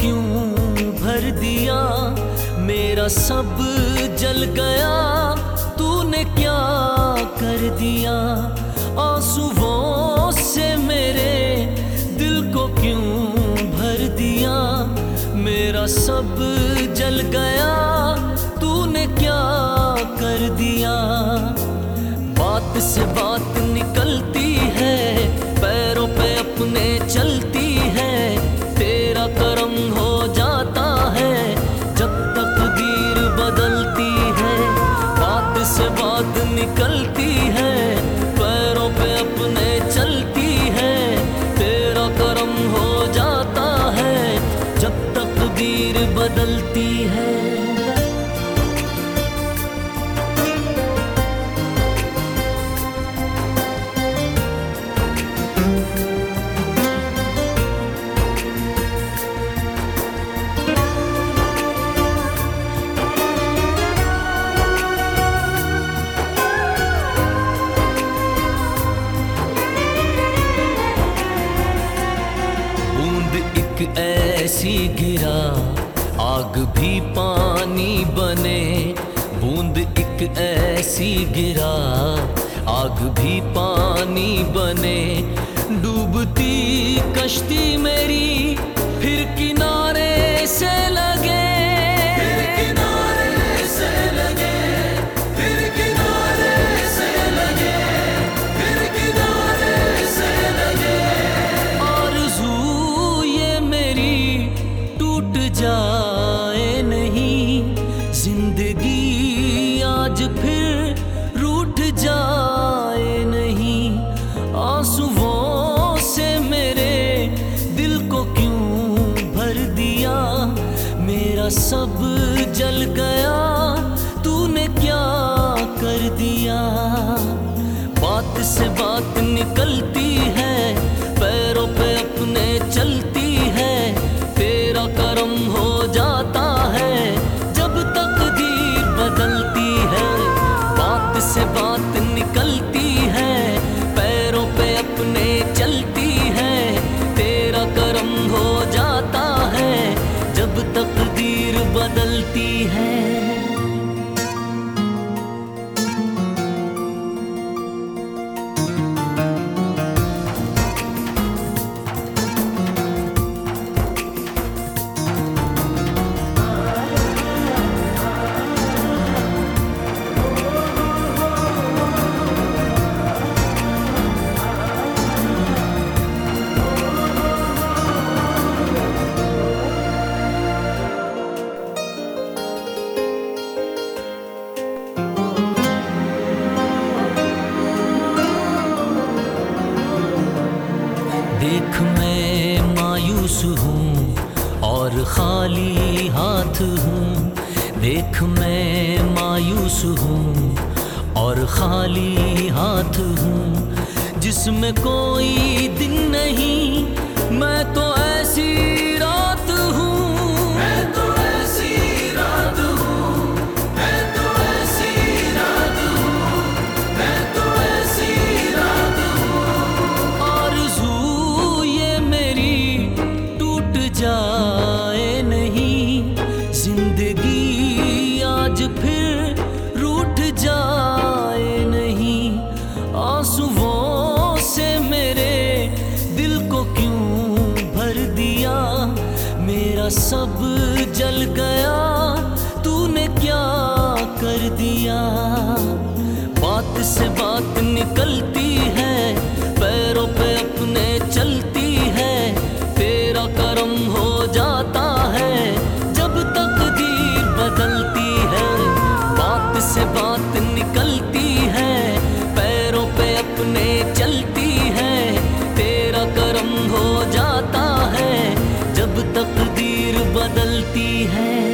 क्यों भर दिया? मेरा सब जल गया। तूने क्या कर दिया? आंसुओं से मेरे दिल को क्यों भर दिया? मेरा सब जल गया। तूने क्या कर दिया? बात से बात बदलती है। ऐसी गिरा आग भी पानी बने, बूंद एक ऐसी गिरा। आग भी पानी बने, डूबती कश्ती मेरी, फिर किनारे सब जल गया, तूने क्या कर दिया? बात से बात निकलती है, पैरों पे अपने चलती है, तेरा करम हो जाता है, जब तक तकदीर बदलती है, बात से बात निकलती बदलती है। हूँ और खाली हाथ हूँ। देख मैं मायूस हूँ और खाली हाथ हूँ। जिसमें कोई दिन नहीं, मैं तो ऐसी जाए नहीं। ज़िंदगी आज फिर रूठ जाए नहीं। आंसुओं से मेरे दिल को क्यों भर दिया? मेरा सब जल गया, तूने क्या कर दिया? बात से बात निकलती तकदीर बदलती है।